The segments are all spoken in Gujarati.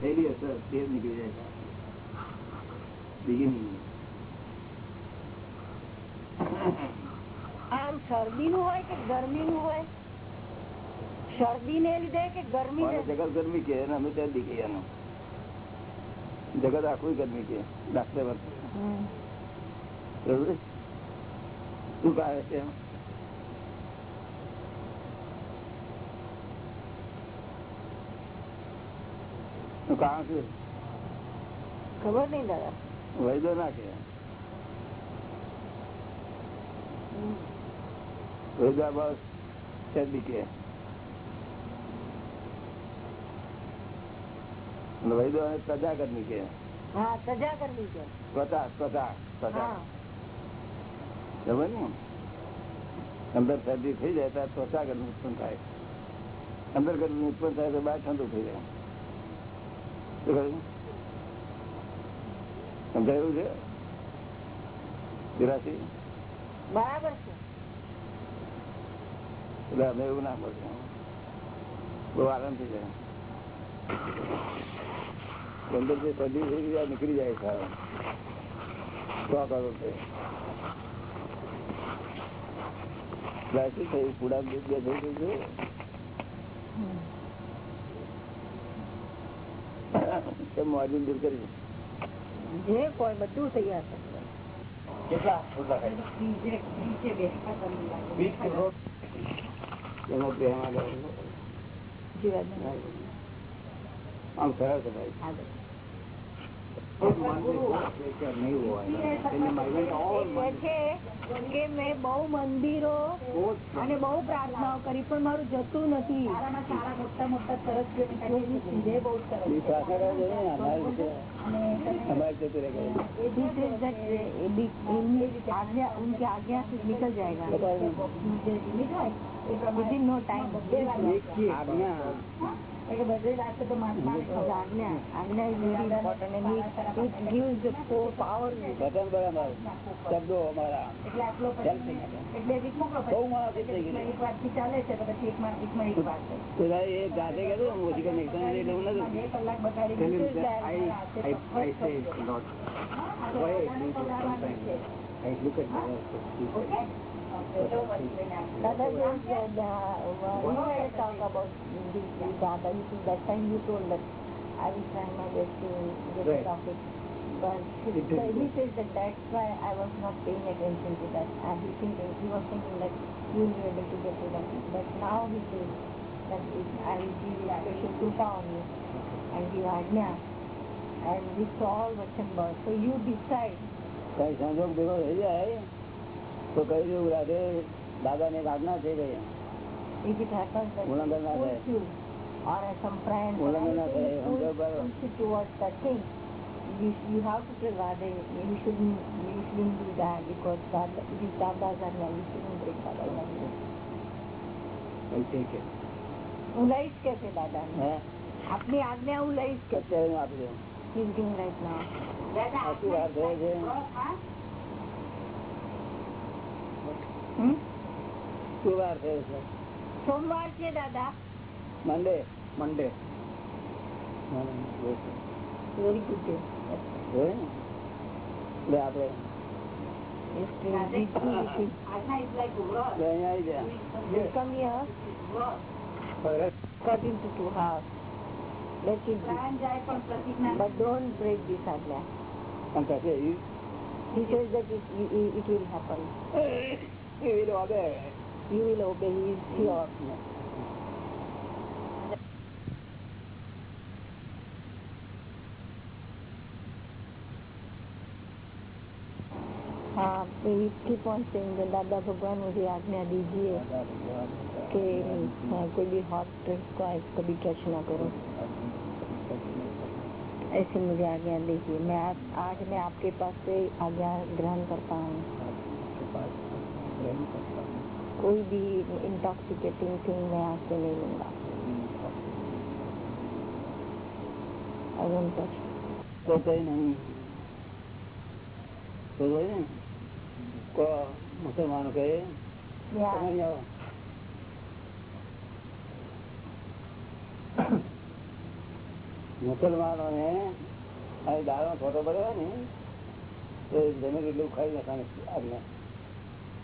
થયેલી અસર તે નીકળી જાય બીજી આમ શરદી નું હોય કે ગરમી નું હોય? શરદી ને લીધે કે ગરમી જગત ગરમી કે અમે ત્યાં દીકરી એનું જગત આખું ગરમી કે ડાક્ટર. બરોબર? શું કહે નું કારણ શું ખબર નઈ દાદા વૈદો ના કે વૈદા બસ શરદી કે અને વૈદો અને પ્રજા ગરમી કે હા સજા કરવી છે ત્વચા ત્વચા ત્વચા હા ખબર ને અંદર શરદી થઈ જાય ત્યારે ત્વચા ગરમી ઉત્પન્ન થાય। અંદર ગરમી ઉત્પન્ન થાય તો બહાર ઠંડુ થઈ જાય। શું કહ્યું સમજાયું છે? બિરાસી બરાબર છે. એટલે અમે એવું ના પડશે બહુ થઈ જાય. અંદર જે શરદી થઈ ગયા નીકળી જાય સારું તો કરો તે શું થયું પૂડા બે થઈ ગયું છે મોજું દૂર કરી જે કોઈ બધું તૈયાર છે આમ સરળ છે ભાઈ. કે છે કે મેં બહુ મંદિરો અને બહુ પ્રાર્થનાઓ કરી પણ મારું જતું નથી મોટા મોટા સરસ બહુ સરસ हमारे जतु रह गए आज्ञा उनकी आज्ञा से निकल जाएगा विद इन नो टाइम आज्ञा બદલી રાખે તો આજ્ઞા પાવર વચન બરાબર. શબ્દો અમારા ચાલે છે એ જાતે કહેતું મોટી કનેક્શન એટલે હું નથી. કલાક બગાડી But as I said, uh, we had talked about this data. You see, that time you told that I will try my best to get right. topic. But he, so he says that that's why I was not paying attention to that. And he thinking, he was thinking that you will be able to get to that. But now he says that it, I will be special kusha on you and the ajna and this solve what's involved. So you decide. Say Sanjuk, because he is है તો કહી દેવું રાધે દાદા ને આજ્ઞા થઈ ગઈ it that ઉલ્લંઘન ના થાય or as some friend ના you towards that thing, you, you have to tell Radhe, you shouldn't, you shouldn't do that because Dada, it is Dada's ajna, you shouldn't break Dada's ajna. ઠીક છે હું લઈશ કે છે દાદા આપની આજ્ઞા હું લઈશ કે હું આપી દઉં thinking right now. આટલી શું વાર થયો છે સોમવાર છે દાદા Monday Monday very good day હોય ને એટલે આપડે એટલે અહીંયા આવી જાય come here cut into two halves let it be but don't break this ajna પણ કશે એ- he says that it, it, it will happen He will obey. You will obey his दादा भगवान मुझे आज्ञा दीजिए कि कोई भी हॉट ड्रिंक्स को आज कभी टच ना करो ऐसे मुझे आज्ञा दीजिए मैं आज मैं आपके पास से आज्ञा ग्रहण करता हूँ कोई भी इंटॉक्सिकेटिंग थिंग मैं आज से नहीं लूंगा I won't touch. તો કઈ નહીં તો હોય ને કો મુસલમાનો કહે Yeah. તમારી આવો મુસલમાનો ને અહીં દાડો ફોટો પડ્યો ને તો જમીન એટલું ખાઈ નાખવાની આજ્ઞા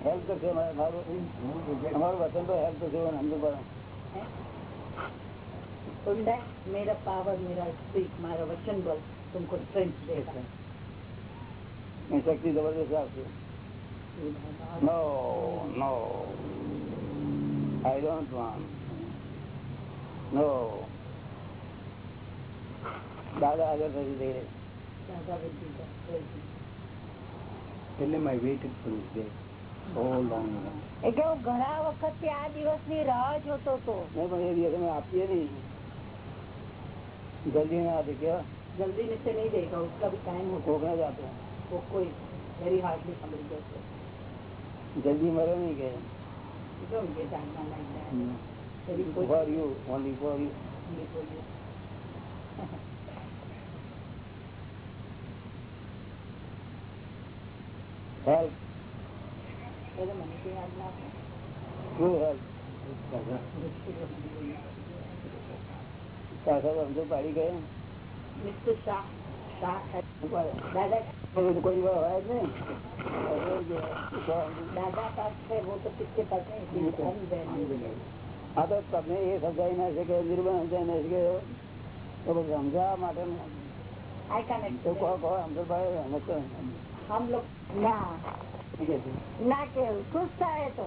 હેલ્પ કરશો અમારું વચન તો હેલ્પ કરશો મેરા પાવર મેરા સ્પીક મારા વચન બલ. તુમકો સ્ટ્રેન્થ દેગા મેં શક્તિ જબરદસ્ત આપશે નો નો આઈ ડોન્ટ વોન્ટ નો દાદા આગળ થઈ જઈ દાદા એટલે માય વેઇટ ફોર ઇઝ એટલે હું ઘણા વખત થી આ દિવસ ની રાહ જોતો હતો નહીં પણ એ દિવસ અમે આપીએ નહીં જલ્દી ના આપે કેવા जल्दी में से नहीं देगा उसका भी टाइम होगा કોકને જ આપે वो कोई very hardly somebody gets it. જલ્દી મરે નહીં કે સમજુ પાડી ગયા કોઈ હોય જ નહીં હા તો તમને એ સમજાય ના શકે નિર્માણ સમજાય ના શકે સમજાવવા માટે હમ લોકો ના. ના કેવું ખુશ થાય તો.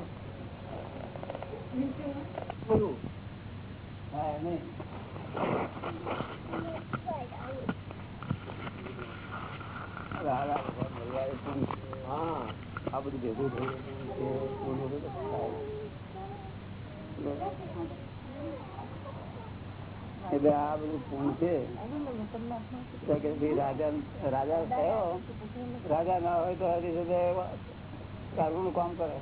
હા આ બધું ભેગું થાય. એટલે આ બધું પૂર્ણ છે. રાજા થયો. રાજા ના હોય તો હરી નું કામ કરે.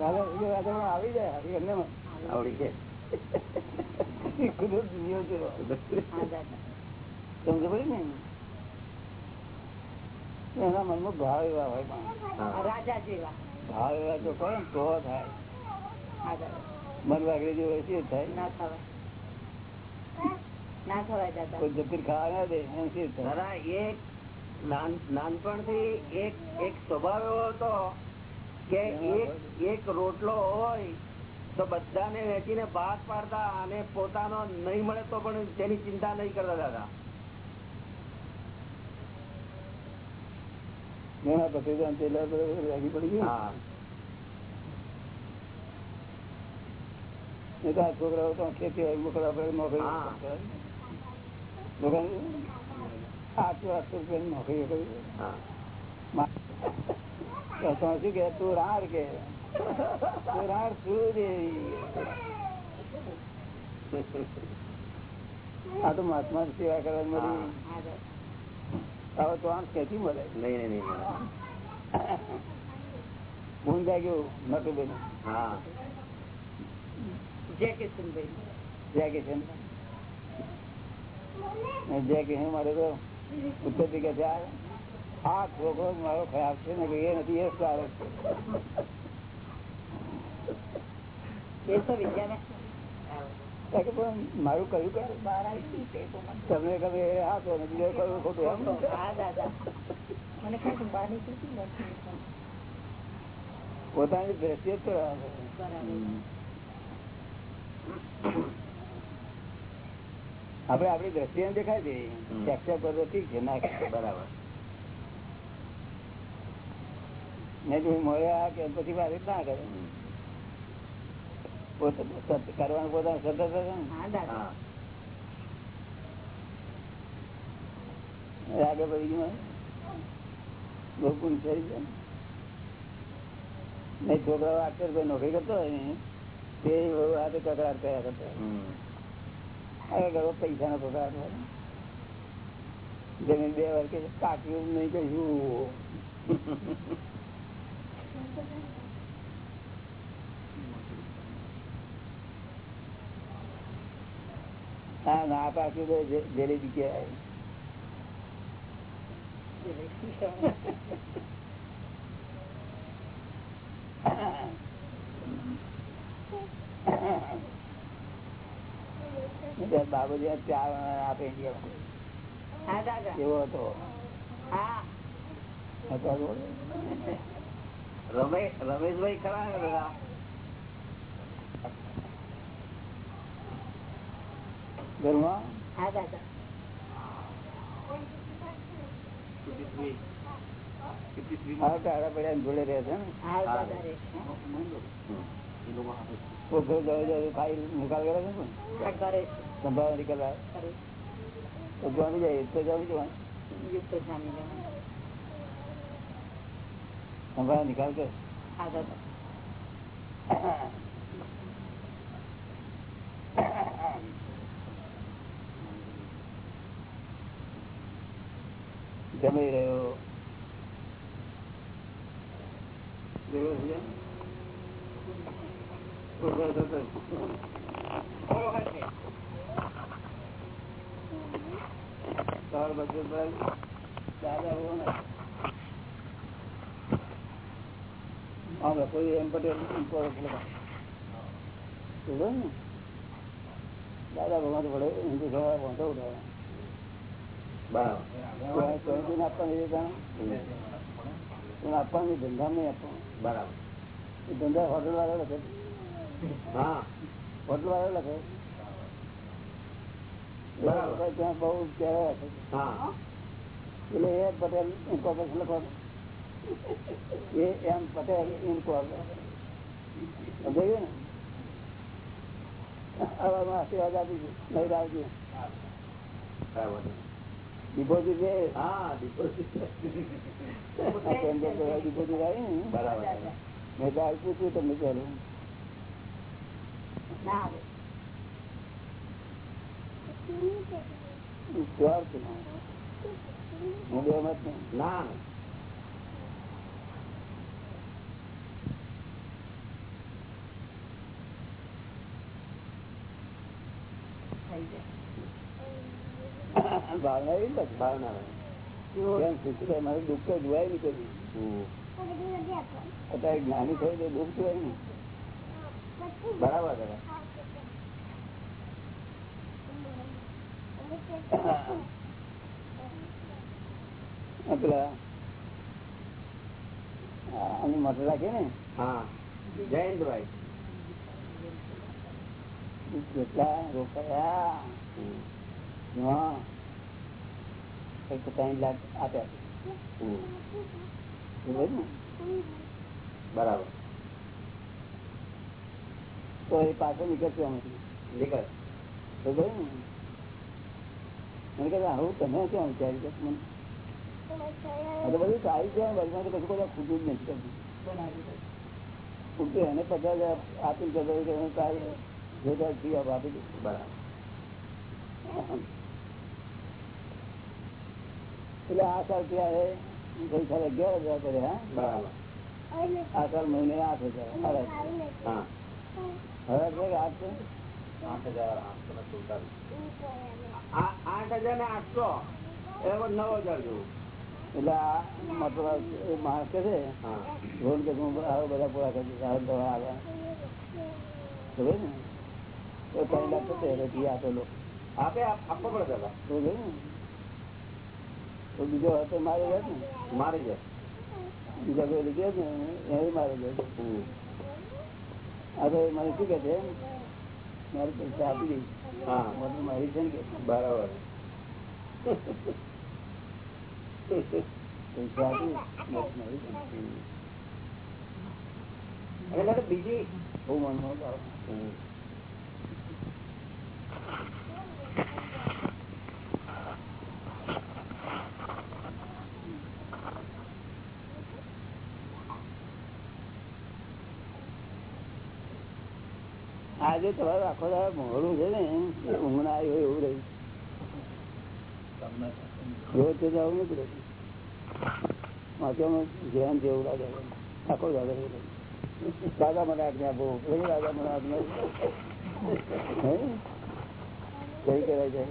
રાજા રાજા આવી જાય હરી એમને ને? એના મનમાં ભાવ એવા હોય ભાવ એવા તો કોણ તો થાય. મન વાગડે જેવો છે થાય. ના થવાય ના દાદા એક નાનપણથી એક એક સ્વભાવ એવો હતો કે એક એક રોટલો હોય તો બધાને વેચીને ભાગ પાડતા અને પોતાનો નહીં મળે તો પણ તેની ચિંતા નહીં કરતા દાદા. પડી ગયું. હા એ તો આ છોકરાઓ તો ખેતી હોય મોકલવા પડે નોકરી તમે શું કે તું રાડ કે. તું રાડ શું દેવી આ તો મહાત્મા સેવા મળી. હવે તો આમ ખેતી મળે? નહીં નહીં. ભૂલ જાગ્યું નતું બેન હા. જય કિશનભાઈ જ્યાં કે છે ને જ્યાં કે છે મારે તો ઉત્તરથી કે આ છોકરો મારો ખરાબ છે ને એ નથી એ સારો મારું કયું કે બહાર આવી તે તો મને. તમને એ તો બીજો ખોટું પોતાની દ્રષ્ટિએ જ તો આપડી દ્રષ્ટિ એમ દેખાય છે હમ. એક્સેપ્ટ ઠીક છે ના બરાબર. નહીં જો મળ્યા કે પછી વાત ના કરે. કરવાનું પોતાનું સતત ને. આગળ પડી ગયું બહુ પૂરી થઈ જાય નહીં છોકરાઓ કોઈ નોકરી કરતો હોય ને તે હાથે કકડાટ કર્યા કરતા હોય. હમ. પૈસા નો પગાર જમીન બે વાર કે કાપ્યું નહીં કહ્યું હા ના પાક્યું તો જલેબી કહેવાય બાબુજી ચા આપે ઇન્ડિયામાં. હા દાદા. એવો હતો? રમેશભાઈ ખરા ને બધા? ઘરમાં? હા દાદા. હા કાળા પડ્યા જોડે રહે છે ને? હા. નિકાલ કરે જમી જાય. કોઈ એમ? દાદા ભગવાન વડે હિન્દુ સભા વાંધો ઉઠાવે આપવાની ધંધા નહીં આપવાનું બરાબર ધંધા હોટલ વાળા હા. હોટલ વાળા લખે ત્યાં બહુ હા. એટલે એ પટેલ ઇન્કોર્પોરેશન લખવાનું એ એમ પટેલ ઇન્કોર્પોરેશન સમજાયું ને? આવામાં આશીર્વાદ આપીશું. નહીં આવજો. ડિપોઝિટ છે? હા ડિપોઝિટ આવી ને. મેં તો આપ્યું હતું તમને ચાલુ ના આવે ના ભાવના એવી ભાવના મારે દુઃખ તો જોવાય નહીં કદી. અત્યારે જ્ઞાની થયું તો દુઃખ જોવાય નહીં બરાબર પેલા આની મોટર રાખે ને હા જયંતભાઈ કેટલા રોકાયા હમ. ત્રણ લાખ આપ્યા હમ. સમજ્યો ને? બરાબર તો એ પાછો નીકળશે આમાંથી. નીકળ તો ગયું મને. કહેતા આવું તમે ક્યાં વિચારી કે મને તો બધું સારી છે બધામાં તો કશું કોઈ ખૂટું જ નથી કરતું એને પચાસ હજાર આપીને કે હું સારી જોતા ફી આપી દઉં બરાબર. એટલે આ સાલ ત્યારે ગઈ સાલ અગિયાર હજાર કર્યા બરાબર. આ સાલ મહિને આઠ હજાર. હા. આઠ આઠ હજાર ને આઠસો. નવ હજાર જેવું. એટલે મતલબ માણસ કે છે રોડ કે બધા પૂરા કરી દઈશ દવા આવે ખબર ને? તો ત્રણ લાખ થશે એટલે આપેલો. આપે આપ- આપવો પડે દાદા તો ગયું ને? તો બીજો હતો મારે જાય ને? મારે જાય બીજા કોઈ લીધે ને એ મારે જાય આ મને શું કે છે? મારે પૈસા આપી દઈશ. હા. મારી છે ને બરાબર. પૈસા આપી મારી બીજી બહુ મનમાં આજે તમારું આખો દાડો મોડું છે ને, ઊંઘ ના આવી હોય એવું રહ્યું રોજ તો જવું નથી રહ્યું વાંચવામાં ધ્યાન જેવું લાગે આખો દાડો. દાદા મને આજ્ઞા બહુ દાદા મને આજ્ઞા કઈ કહેવાય છે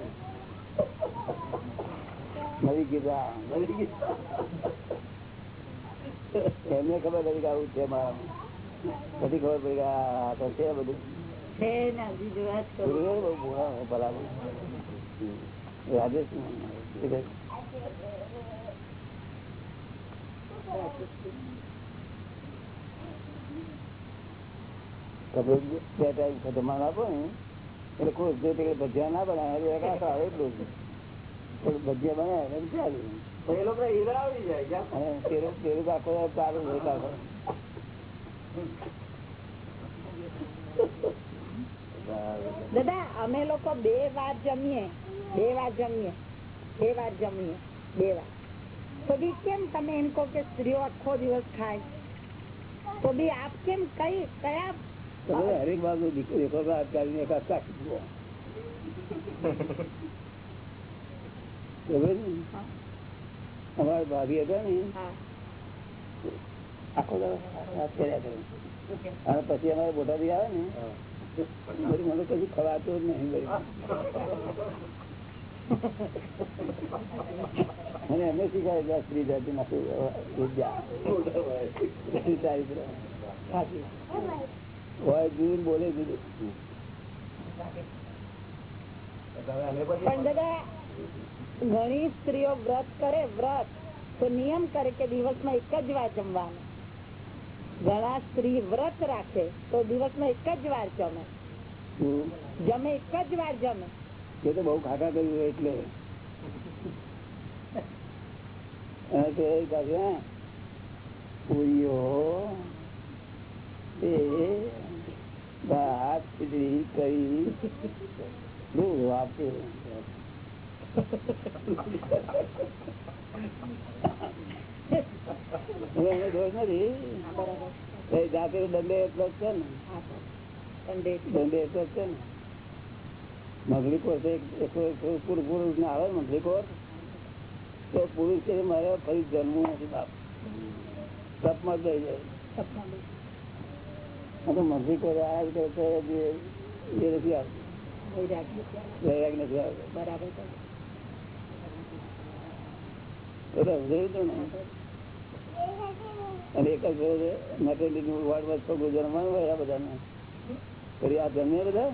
નવી ગીતા નવી ગીતા. એમને ખબર પડી કે આવું છે મારા પછી ખબર પડી કે આ તો છે બધું. છે ને હજી જોયા જ કરું ગુરુદેવ બહુ ભોળા હોય બરાબર રાજેશ તમે બે ટાઈમ ખતમા આપો ને એટલે કોઈ જો તે ભજીયા ના બનાવે એટલે એક આખા આવે એટલું જ. પણ ભજીયા બનાવે એટલે ચાલે એ લોકો હીરા આવી જાય ક્યાં? અને પેલું પેલું આખો ચાલુ હોય આખો દાદા અમે લોકો બે વાર જમીએ. બે વાર જમીએ. બે વાર જમીએ. બે વાર. તો બી કેમ તમે એમ કહો કે સ્ત્રીઓ આખો દિવસ ખાય? તો બી આપ કેમ કઈ કયા તમે હરેક બાજુ દીકરી એક હાથ કાઢીને એક હાથ ચાખી જુઓ. ખબર ને? અમારા ભાભી હતા ને હા. આખો દાડો હાથ કર્યા કરે. અને પછી અમારે બોટાદી આવે ને મને કદી ખવાતો જ નહીં મને એમને શીખાય સ્ત્રી જાતિ હોય જુદું બોલે જુદું ઘણી સ્ત્રીઓ વ્રત કરે, વ્રત. તો નિયમ કરે કે દિવસમાં એક જ વાર જમવાનું. ઘણા સ્ત્રી વ્રત રાખે તો દિવસમાં એક જ વાર જમે. હમ. જમે એક જ વાર જમે. એ તો બહુ ખાટા કર્યું હોય એટલે. અને તે પાછું હા, પૂરીઓ એ ભાત ખીચડી કરી દૂધ આપે હવે એને દોષ નથી એ જાતે દંડે એટલો જ છે ને દંડે એટલો જ છે ને મગલી કોર તો એક- એક- એક પુરુષ પુરુષ ને આવે મગલી કોર તો પુરુષ કે મારે ફરી જન્મવું નથી બાપ તપમાં જ દઈ જાય આ તો મગલી કોર આ રીતે તો જે એ નથી આવતું વૈરાગ નથી આવતો બરાબર એ તો સમજાયું તું ને અને એક જ મેટરનિટી નું વાર્ડમાં ગુજરાતમાં હોય બધાને. ફરી આ જમે બધા?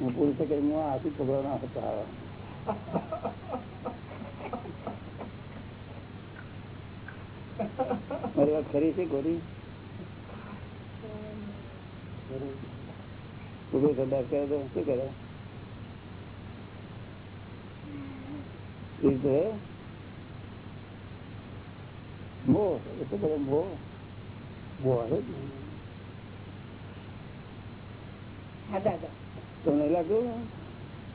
હું આથી છોકરા ના ખરી છે ગોરી છોકરું સંદાસ કરે તો શું કરે? મોહ એટલો બધો મોહ મોહ તમને લાગ્યું?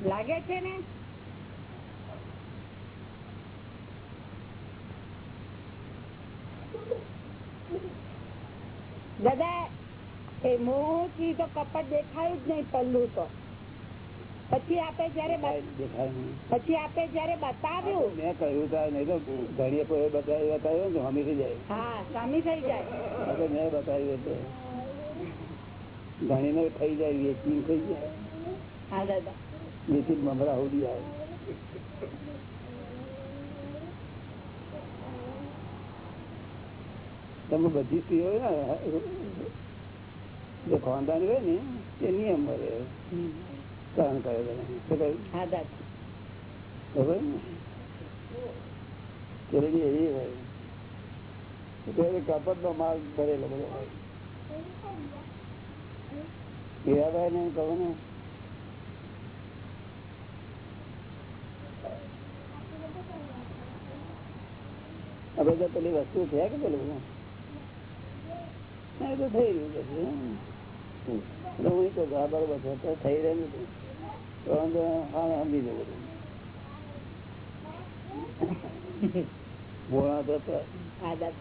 લાગે છે ને? દાદા એ મોહથી તો કપટ દેખાયું જ નહીં પહેલું તો. પછી આપે જયારે બ- દેખાય નહીં. પછી આપે જયારે બતાવ્યું મેં કહ્યું તા નહીં તો ઘણીએ કોઈ બતાવી બતાવ્યું ને તો હમી થઈ જાય. હા સામી થઈ જાય. આ તો મેં બતાવ્યું એટલે ઘણીને થઈ જાય વેચી થઈ જાય. હા દાદા. વેચી મમરા ઉડી આવે તમે બધી સ્ત્રીઓ હોય ને જે ખાનદાન હોય ને એ નિયમ મળે સહન કરે એવી હોય. કપટ નો માલ ભરેલો બધો હીરાભાઈ ને કહું ને આ બધા પેલી વસ્તુ છે કે પેલું? તો થઈ રહ્યું છે હું તો હા બરોબર થઈ રહ્યું નથી તો હા સમજી જવું ભોળા તો હતા. દાદા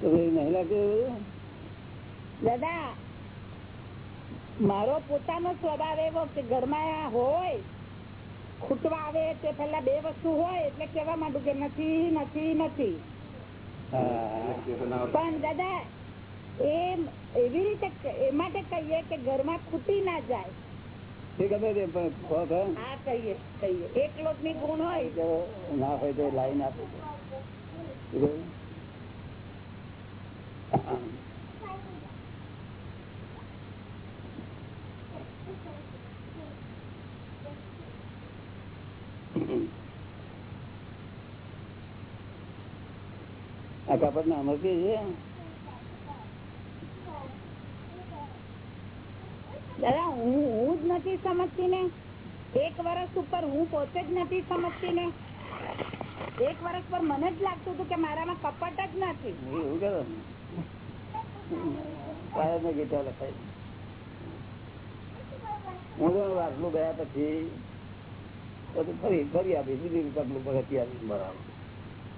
તો ભાઈ નહીં દાદા મારો પોતાનો સ્વભાવ એવો કે ઘરમાં હોય. ખૂટવા આવે તે પેલા બે વસ્તુ હોય એટલે કેવા માંડું કે નથી નથી નથી. પણ દાદા એ એવી રીતે એ માટે કહીએ કે ઘરમાં ખૂટી ના જાય. ના હોય તો લાઈન આપે શું કહ્યું? આ કપડ ના મળતી છે દાદા હું હું જ નથી સમજતી ને એક વર્ષ ઉપર હું પોતે જ નથી સમજતી ને એક વર્ષ પર મને જ લાગતું હતું કે મારામાં કપટ જ નથી. એવું કરો ને પાયા ને ગીતા લખાય હું વાસલું ગયા પછી ફરી ફરી આપી બીજું પગલું પગથી આપી બરાબર.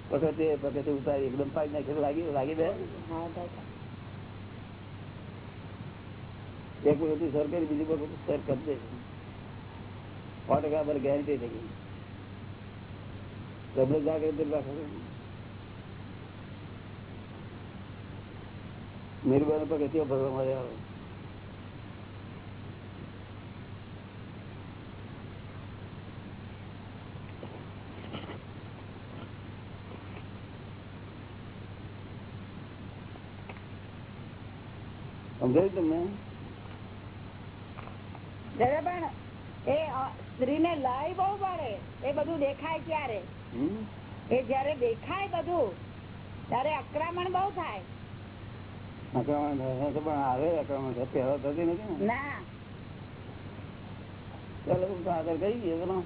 પગતે પગતે ઉતારી એકદમ પાડી નાખી લાગી લાગી દે એક વખત સર કરી, બીજું વખત સર કરી સો ટકા પર ગેરંટી થઈ ગઈ. તમને જાગૃતિ નિર્ભર પગથિયો ભરવા મળે. સમજાયું તમને? દાદા પણ એ સ્ત્રી ને લય બહુ પડે. એ બધું દેખાય ત્યારે એ જયારે દેખાય બધું ત્યારે આક્રમણ બહુ થાય. આક્રમણ પણ આવે આક્રમણ પહેલા થતી નથી ના? ચાલો હું તો આગળ કરી ગયો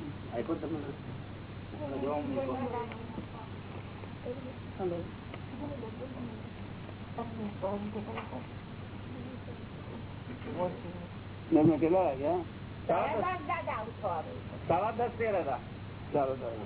એમને કેટલા વાગ્યા? સવા દસ. તેર હતા ચાલો ચાલો.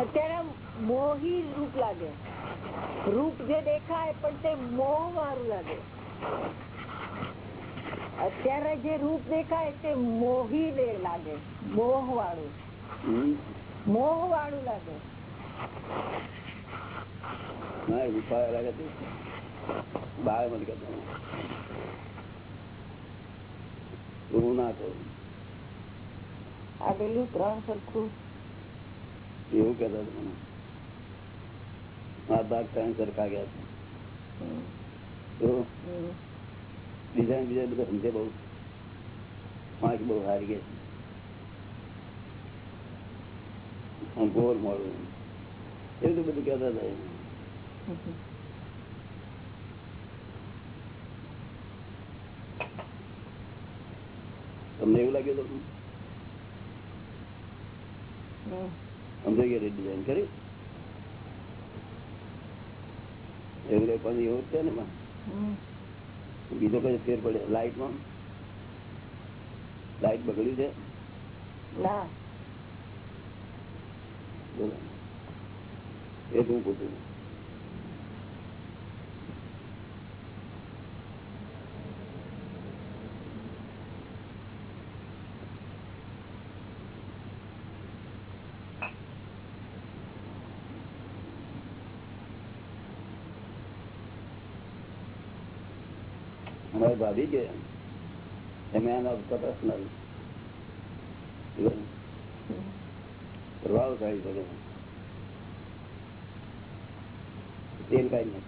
અત્યારે મોહી રૂપ લાગે. રૂપ જે દેખાય પણ તે મોહ વાળું લાગે. અત્યારે જે રૂપ દેખાય તે મોહી દે લાગે. મોહ વાળું મોહ વાળું લાગે ના, કહું આ પેલું ત્રણ સરખું. એવું કહેતા મારા બાગ ત્રણ સરખા ગયા છે તો હમ. બીજા ને બીજા બધા સમજે બહુ પાંચ બહુ હારી ગયા છે આમ ગોળ મોડું એવું તો બધું કહેતા હતા એ. તમને એવું લાગ્યું હતું હમ. સમજાઈ ગયા ડિઝાઇન કરી એવું પણ એવું છે ને. બીજો કઈ ફેર પડે લાઈટમાં લાઈટ બગડી છે એ હું પૂછું અમારે ભાભી કે તમે આના તપાસનાર પ્રભાવ થાય શકે તેલ કઈ નથી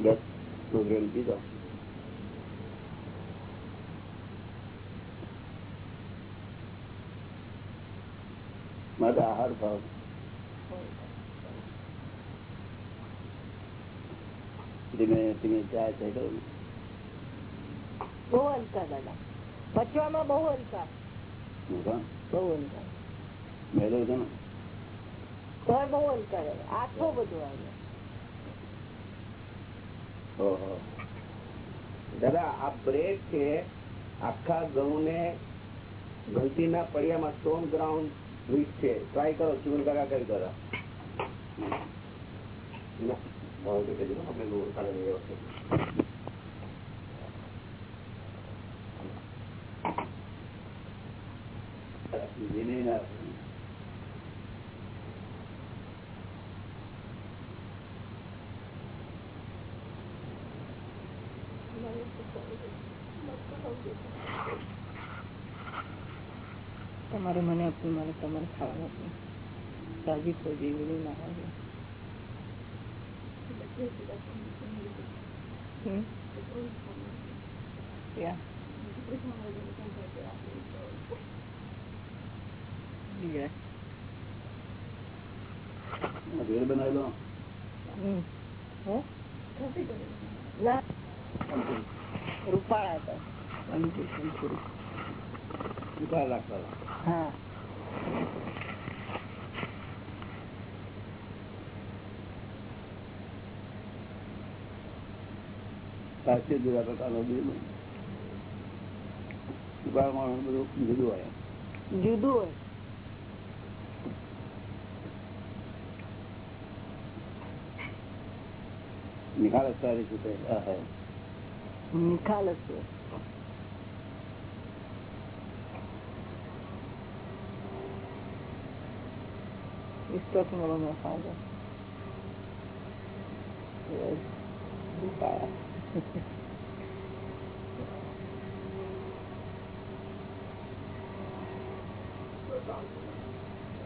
દસ પ્રોગ્રામ કીધો. મારે આહાર ભાવ ધીમે ધીમે જાય છે બહુ હલકા દાદા. પચવામાં બહુ હલકા. બહુ હલકા. મેળો છે ને? ઘર બહુ હલકા રહે. આઠો બધું આવે. ઓહો. દાદા આ બ્રેડ છે આખા ઘઉં ને ઘંટીના પડિયામાં સ્ટોન ગ્રાઉન્ડ વીટ છે. ટ્રાય કરો ચૂન કાકા કરી કરો. ના, ભાવ તો કહેજો, આપણે બહુ ઓળખાણ નહીં વખતે. તમારે મને આપ્યું મારે તમારે ખાવાનું આપ્યું તાજી ખોજી વીણી ના આવે? Yeah. બીજા. ભેળ બનાવી લો હમ. હે? ના. રૂપાળા હતા અંજુ શંકુરી. ઉતાર રાખતા હા સાચે જુદા પ્રકારનો બીજું ઉપાડ માણસ બધું જુદું હોય. જુદું હોય. નિખાલસ સારી છૂટે નિખાલસ He's talking about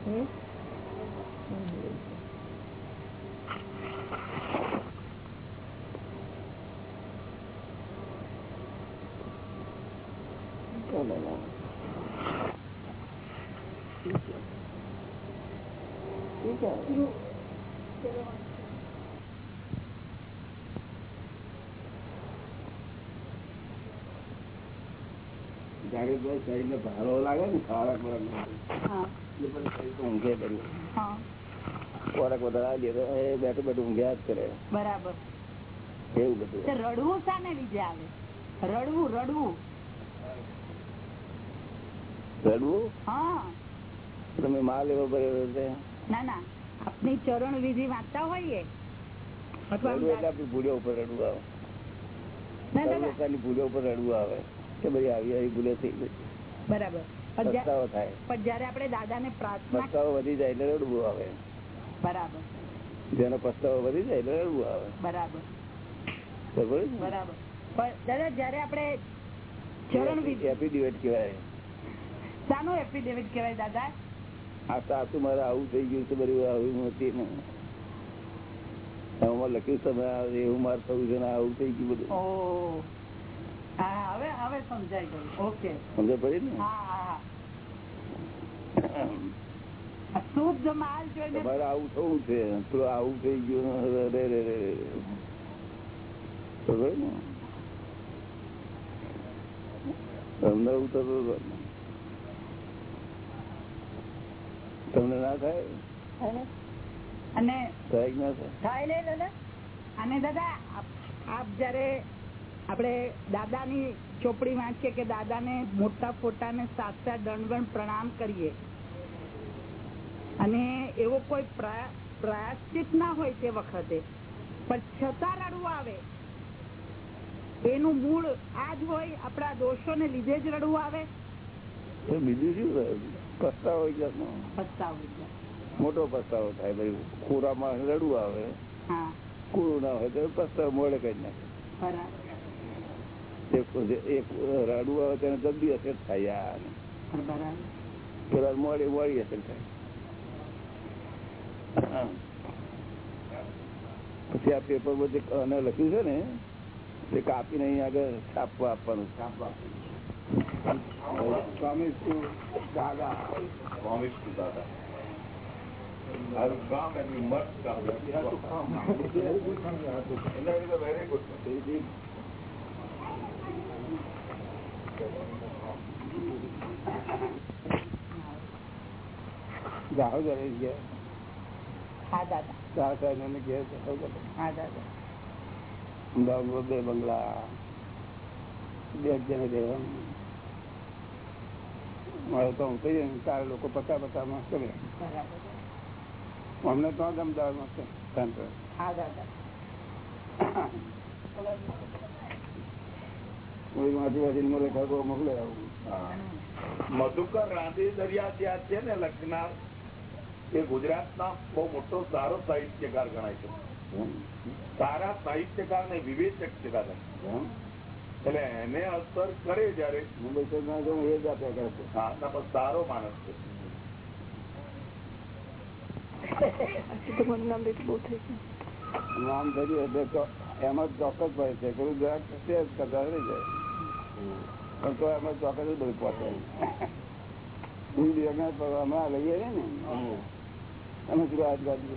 嗯。嗯。不能吗？几点？几点？શરીર ભારો લાગે ને ખોરાક ઊંઘે કર્યું ખોરાક વધારે લીધો એ બેઠું બેઠું ઊંઘ્યા જ કરે. બરાબર. એવું બધું રડવું શાને લીધે આવે? રડવું રડવું. રડવું? હા. તમે માલ એવો ભરેલો છે? ના ના. આપની ચરણ વિધિ વાંચતા હોઈએ? એટલે આપણી ઉપર રડવું આવે. ભૂલો ઉપર રડવું આવે. કે ભાઈ આવી આવી ભૂલે થઈ ગઈ. બરાબર. પસ્તાવો થાય. પણ જયારે આપણે દાદાને પ્રાર્થના પસ્તાવો વધી જાય એટલે રડવું આવે. બરાબર. જેનો પસ્તાવો વધી જાય એટલે રડવું આવે. બરાબર. ખબર છે ને? બરાબર. પણ દાદા જયારે આપણે ચરણ એફિડેવિટ કહેવાય. શાનું એફિડેવિટ કહેવાય દાદા? આ સાસુ મારે આવું થઈ ગયું છે બધું આવું નથી ને. લખ્યું તમે એવું મારે થયું છે આવું થઈ ગયું બધું. સમજ પડી ને? તમારે આવું થવું છે. પેલું આવું થઈ ગયું રે રે રે તમને એવું થતું તમને ના થાય? અને? થાય ના થાય? દાદા? અને દાદા આપ- આપ જયારે આપણે દાદાની ચોપડી વાંચીએ કે દાદાને મોટા ફોટાને સાચા દંડવણ પ્રણામ કરીએ. અને એવો કોઈ પ્રા- પ્રાયશ્ચિત ના હોય તે વખતે. પણ છતાં રડવું આવે. એનું મૂળ આ જ હોય આપણા દોષો ને લીધે જ રડવું આવે. બીજું શું? પસ્તાવો. મોટો પસ્તાવો થાય. ભાઈ ખોરામાં રડવું આવે. હા. કુરું ના હોય તો પસ્તાવો મોડે કઈ નાખે. રડવું આવે તેને જલ્દી અસર થાય યાર મોડી મોડી અસર થાય પછી આ પેપર અને લખ્યું છે ને તે કાપીને અહીં આગળ છાપવા આપવાનું છાપવા સ્વામી દાદા Promise to Dada. I'll come and you must come. You have to come. And that is a very good thing. જાઓ જરા ગયા હા દાદા. ને ગયા હા દાદા. અમદાવાદમાં બે બંગલા બે જણ રહેવાનું મારે તો હું જાય ચાર લોકો પચાસ પચાસમાં કરે. અમને તો જ અમદાવાદમાં છે કોઈ મોકલે મધુકર રાંધી દરિયા ત્યાં છે ને લખનાર. એ ગુજરાતના બહુ મોટો સારો સાહિત્યકાર ગણાય છે. સારા સાહિત્યકાર ને વિવેચક છે દાદા. એટલે એને અસર કરે જયારે. મુંબઈ શહેરમાં એ જ આપ્યા કરે છે. હા સારો માણસ છે. નામ તો એમાં જ ચોક્કસ પડે છે. કરતા રહી જાય પણ તો એમાં ચોક્કસ જ બધું પહોંચે હમણાં લઈએ ને અમે શું આજ બાજુ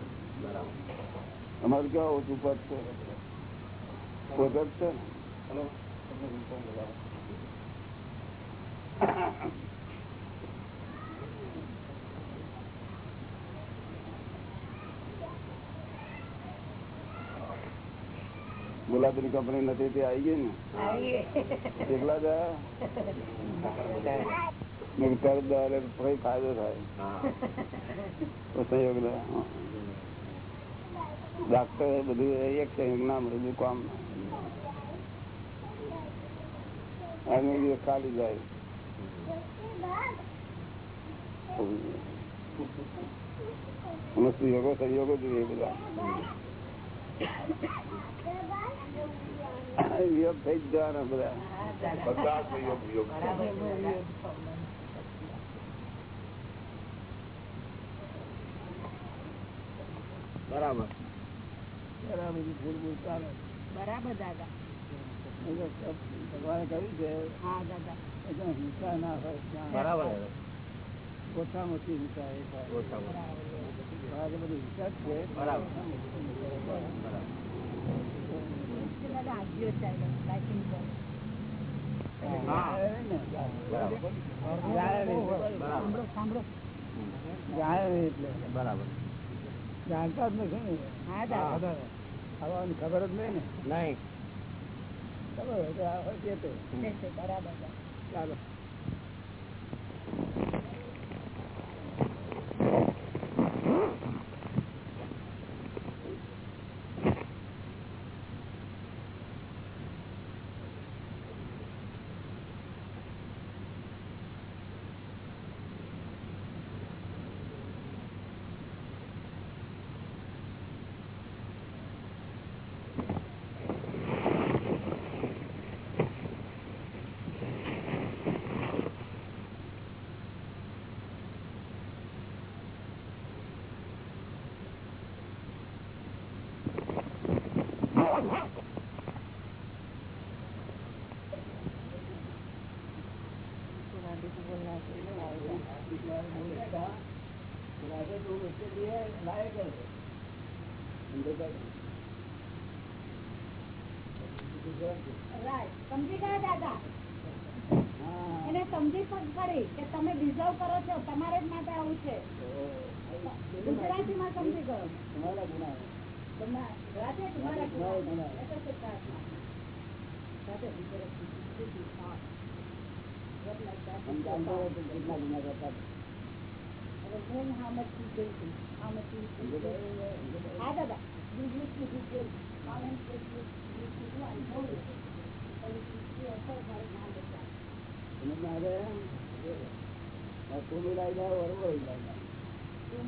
અમારું કેવા ઓછું પદ છે? જ છે ને ગુલાબી કંપની નથી તે આવી ગઈ ને. કેટલા તો કઈ ફાયદો થાય. સહયોગ. ડાક્ટર બધું એક સંયોગ ના મળે બધું કામ ખાલી જાય. અમે સંયોગો સંયોગો જોઈએ બધા. વિયોગ થઈ જવાના બધા બધા સહયોગ બરાબર બરાબર ભૂલ ભૂલ ચાલે બરાબર દાદા. ભગવાને કહ્યું છે હિંસા ના હોય ત્યાં. બરાબર ઓછામાં ઓછી હિંસા એ થાય. આ બધું હિંસા છે. બરાબર. દાદા બરાબર જાણતા જ નથી ને હા ખબર જ નહીં ને નહીં ખબર હોય તો બરાબર. ચાલો Right. સમજી ગયા દાદા એને સમજી પણ ખરી કે તમે ડિઝર્વ કરો છો તમારે જ માટે આવું છે ગુજરાતીમાં સમજી ગયો તમારા ગુના તમારા ગુજરાતી તમારા તમારા ગુના. એટલે સિદ્ધાર્થમાં. સાથે ગુજરાતી. હા. What like that? આમ જાણતો હોય તો કેટલા ગુના કરતા But knowing how much he's drinking, how much he's drinking. હા દાદા you used to do good. How many things you used to do, I know it. But if you see yourself, મારે ના બતાવે. સમજ ના આવે આ કોમી લાઈ જાય વરવો લાઈ જાય तुम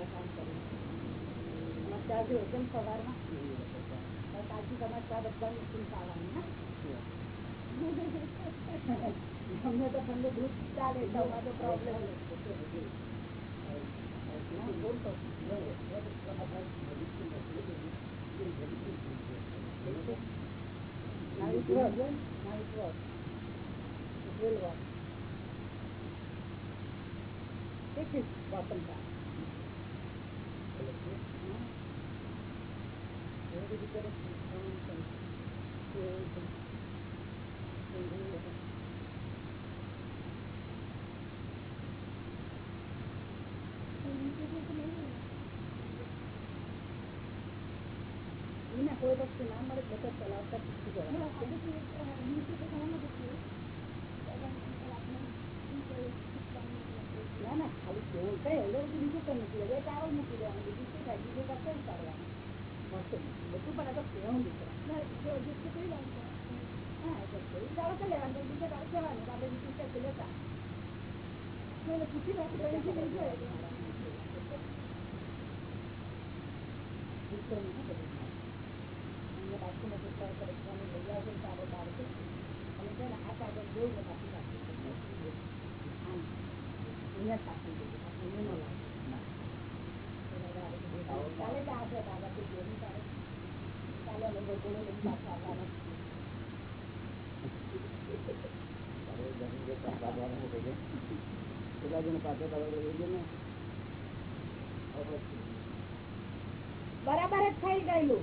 આ કામ કર્યું સમાચાર જો એકદમ સવારમાં. સાચી સમાચાર બધાની ચિંતા આવવાની અમને તો ઠંડુ દૂધ ચાલે તમારો problem night work night work કોઈ વસ્તુ ના મળે બધા ચલાવતા શીખી જવાનું ના ના ખાલી કેવું કઈ એટલે બધું બીજું કઈ મૂકી દે ચાવલ મૂકી દેવાનું બીજું શું થાય બીજું કઈ કઈ કરવાનું મળશે બધું પણ આ તો કેવું દીકરા હા એટલે કેવું ચાલો લેવાનું બીજે તારે જવાનું આપણે બીજું કઈ લેતા પૂછી કેટલા જણ પાછળ પાછળ લઈ ગયો ને બરાબર જ થઈ ગયેલું ના પાછળ પાછળ કરો બરાબર ને? ના સારું જ થઈ ગયેલું.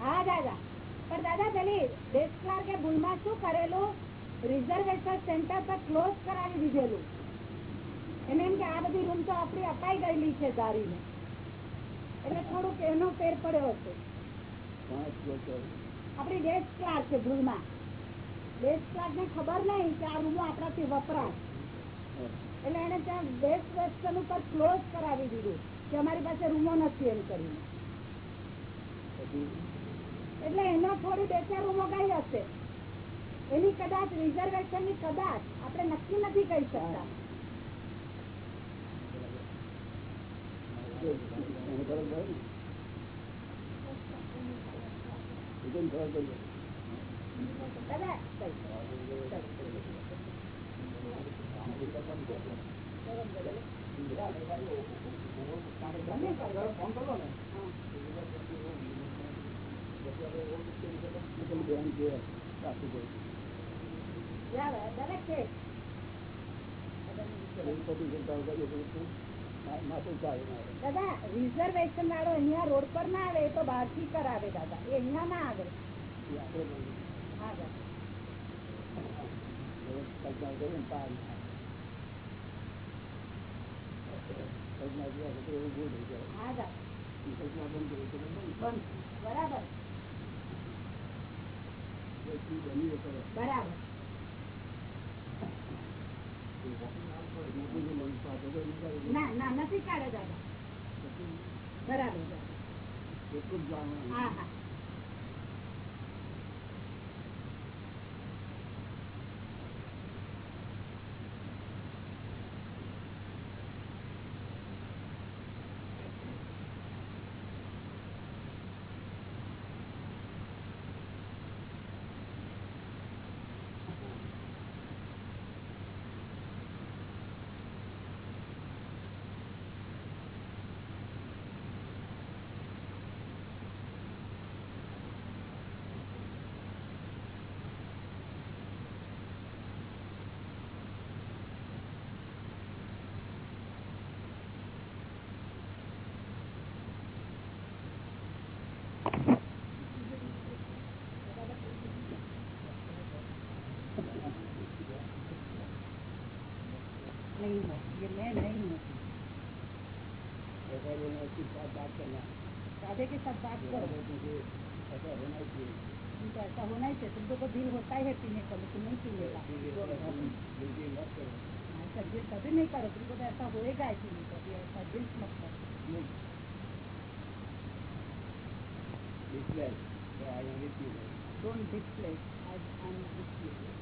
હા દાદા. પણ દાદા પેલી દેશ ક્લાર્કે ભૂલમાં શું કરેલું? રિઝર્વેશન સેન્ટર પર ક્લોઝ કરાવી દીધેલું. એને એમ કે આ બધી રૂમ તો આપણી અપાઈ ગયેલી છે દારીને એટલે થોડુંક એનો ફેર પડ્યો હશે આપણી દેશ ક્લાસ છે ભૂલમાં બેસ્ટ ક્લાસ ને ખબર નહીં કે આ રૂમો આપણાથી વપરાય. એટલે એને ત્યાં બેસ્ટ વેસ્ટર્ન ઉપર ક્લોઝ કરાવી દીધું કે અમારી પાસે રૂમો નથી એમ કરીને. એટલે એનો થોડી બે ચાર રૂમો ગઈ હશે. એની કદાચ રિઝર્વેશનની કદાચ આપણે નક્કી નથી કહી શકતા ફોન કરો ને? બેન છે. દાદા રિઝર્વેશન વાળો અહિયાં રોડ પર ના આવે તો બહારથી કરાવે દાદા. એ અહિયાં ના આવે. બરાબર. બરાબર મોટું જે મન પાસે તો નીકળી ના ના નથી કાઢે દાદા. બરાબર. એટલું જ જાણવાનું. હા હા. नहीं नहीं ऐसा राधे के साथ बात करो ऐसा होना चाहिए ऐसा होना ही चाहिए तुमको तो दिल होता ही है पीने का लेकिन नहीं पीने का ऐसा दिल कभी नहीं करो तुमको तो ऐसा होएगा ही पीने का भी ऐसा दिल मत करो चीज़ है don't display I am display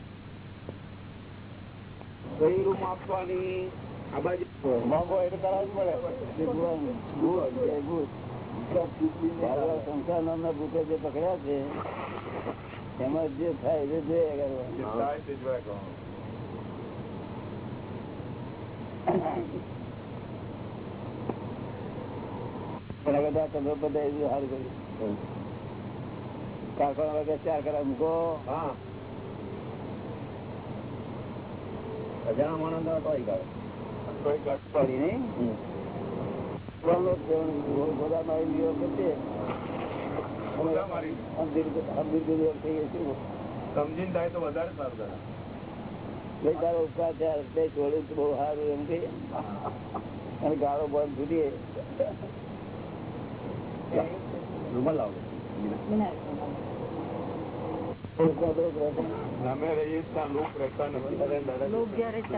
કઈ રૂમ આપવાની આ બાજુ મોંઘો એટલે કરાવવું પડે. ભગવાન ભૂત, સંસાર નામના જે પકડ્યા છે એમાં જે થાય એ જોયા તમે બધા સારું કર્યું. કારખાના વગર ચાર કરા મૂકો. હા. અજાણા માણસ ના તો આવી કોઈ પડી નહીં? ગોદા મારી લીધો સમજીને થાય તો વધારે સારું થાય ભાઈ તારો ઉપકાર છે આ તે છોડ્યું બહુ સારું એમ કે અને ગાળો બંધ છૂટીએ રૂમાલ લાવો. અમે રહીએ ત્યાં લોક રહેતા નથી.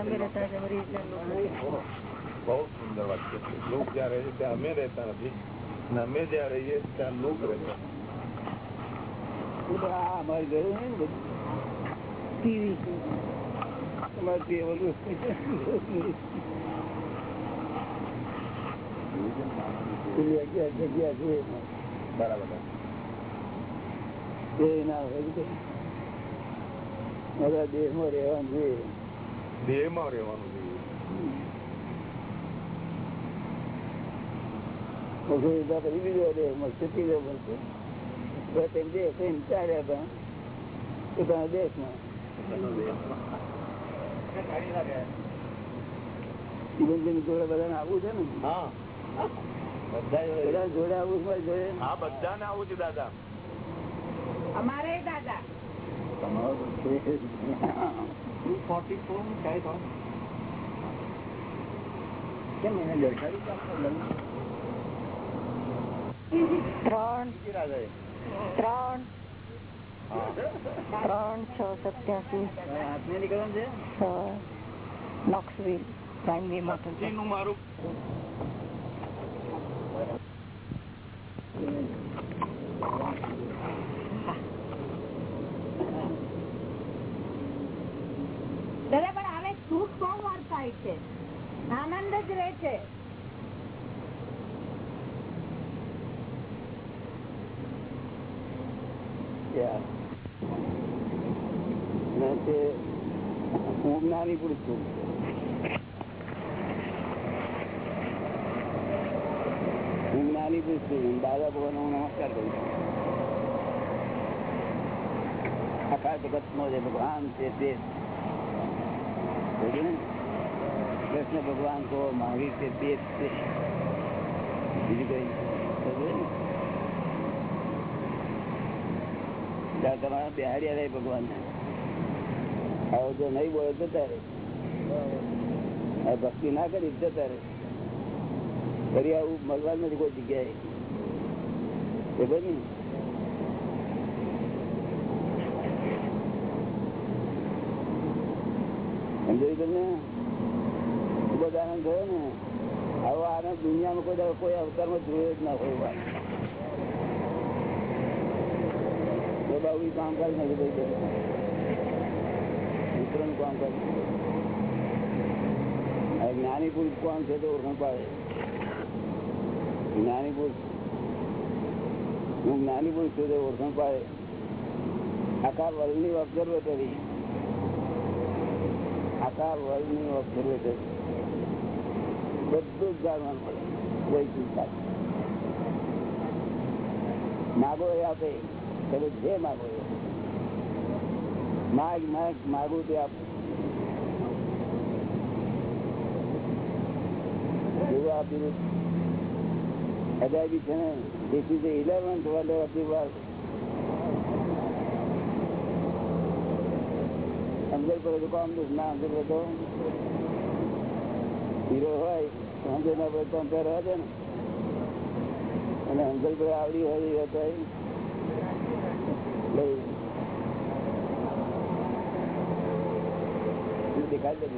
એવી. બહુ સુંદર વાત છે. લોક જ્યાં રહે છે ત્યાં અમે રહેતા નથી. અમે જ્યાં રહીએ ત્યાં લોક રહેતા અમારી જરૂર નહીં પેલી અગિયાર જગ્યા છે. બરાબર એ ના હોય તો બધા દેશમાં રહેવાનું છે. દેહમાં રહેવાનું જોઈએ પછી બીજો દેહ મળશે ત્રીજો મળશે. બસ એમ દેહ કઈ ચાલ્યા હતા પોતાના દેશમાં જોડે બધાને આવવું છે ને? હા. બધા જોડે આવું છે જોડે? હા બધાને આવું છે દાદા. અમારે દાદા કેમ એને દેખાડી ત્રણ ત્રણ ત્રણ છ સત્યાસી હાથને નીકળવાનું છે છ નોક્સવિલ પ્રાઇમરી મોટરનું મારું દાદા, પણ હવે સુખ બહુ થાય છે આનંદ જ રહે છે. હું પુરુષ છું હું જ્ઞાની પુરુષ છું દાદા ભગવાન હું નમસ્કાર કરું છું આખા જગત નો જે ભગવાન છે તે? કૃષ્ણ ભગવાન તો મહાવીર તે છે. બીજું કઈ તમારા બિહારી રહે ભગવાન. આવો જો નહીં બોલો તો તારે. ભક્તિ ના કરી તો તારે. ફરી આવું મળવા નથી કોઈ જગ્યાએ. ખબર ને આનંદ થયો ને. આવો આનંદ દુનિયામાં કોઈ કોઈ અવતારમાં જોયો જ ના હોય તો બાબુ કામકાજ નથી કામકાજ જ્ઞાની પુરુષ કોણ છે તો ઓળખાણ પાડે. જ્ઞાની પુરુષ. હું જ્ઞાની પુરુષ છું તો ઓળખાણ પાડે. આખા વર્લ્ડની ઓબ્ઝર્વેટરી આખા વર્લ્ડની ઓબ્ઝર્વેટરી બધું જ જાણવાનું પડે કોઈ ચિંતા માગો એ આપે તમે જે માગો એ માગ માગ માગું તે આપું એવું આપ્યું અદાયબી છે ને this is the eleventh wonder of the સમજણ પડે તો કામ દુઃખ ના સમજણ પડે તો હીરો હોય તો સમજણ ના પડે તો અંતર રહે છે ને. અને સમજણ પડે આવડી હોય લઈ. દેખાય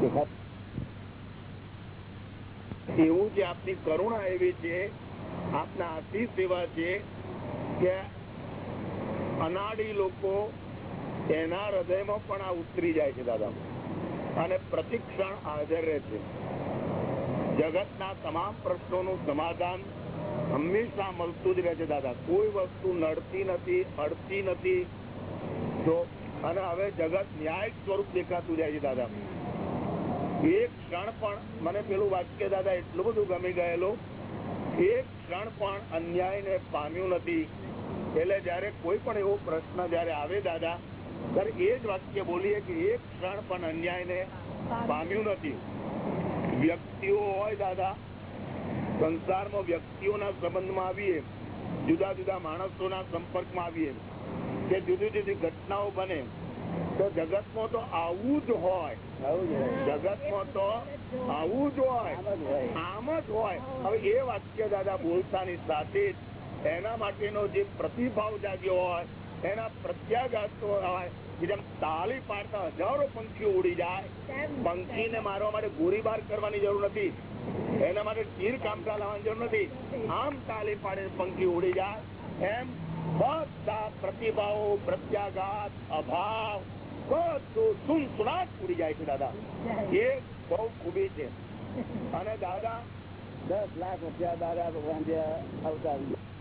દેખાય એવું જે આપની કરુણા એવી છે, આપના આશીષ એવા છે કે અનાડી લોકો એના હૃદયમાં પણ આ ઉતરી જાય છે દાદા અને પ્રતિક્ષણ હાજર રહે છે. જગતના તમામ પ્રશ્નોનું સમાધાન હંમેશા મળતું જ રહે છે દાદા. કોઈ વસ્તુ નડતી નથી, અડતી નથી. તો અને હવે જગત ન્યાય સ્વરૂપ દેખાતું જાય છે દાદા. એક ક્ષણ પણ મને પેલું વાક્ય દાદા એટલું બધું ગમી ગયેલું. એક ક્ષણ પણ અન્યાયને પામ્યું નથી. એટલે જયારે કોઈ પણ એવો પ્રશ્ન જયારે આવે દાદા ત્યારે એ જ વાક્ય બોલીએ કે એક ક્ષણ પણ અન્યાયને પામ્યું નથી. વ્યક્તિઓ હોય દાદા સંસારમાં વ્યક્તિઓના સંબંધમાં આવીએ જુદા જુદા માણસોના સંપર્કમાં આવીએ કે જુદી જુદી ઘટનાઓ બને તો જગતમાં તો આવું જ હોય. જગતમાં તો આવું જ હોય. આમ જ હોય. આમ જ હોય. હવે એ વાક્ય દાદા બોલતાની સાથે જ એના માટેનો જે પ્રતિભાવ જાગ્યો હોય એના પ્રત્યાઘાતો જેમ તાળી પાડતા હજારો પંખીઓ ઉડી જાય પંખીને મારવા માટે ગોળીબાર કરવાની જરૂર નથી. એના માટે તીર કામતા લાવવાની જરૂર નથી. આમ તાળી પાડીને પંખી ઉડી જાય એમ બધા પ્રતિભાવો પ્રત્યાઘાત અભાવ બધું સુન સુનાટ ઉડી જાય છે દાદા. એ બહુ ખૂબી છે. અને દાદા દસ લાખ રૂપિયા દાદા ભગવાન જે. લીધો.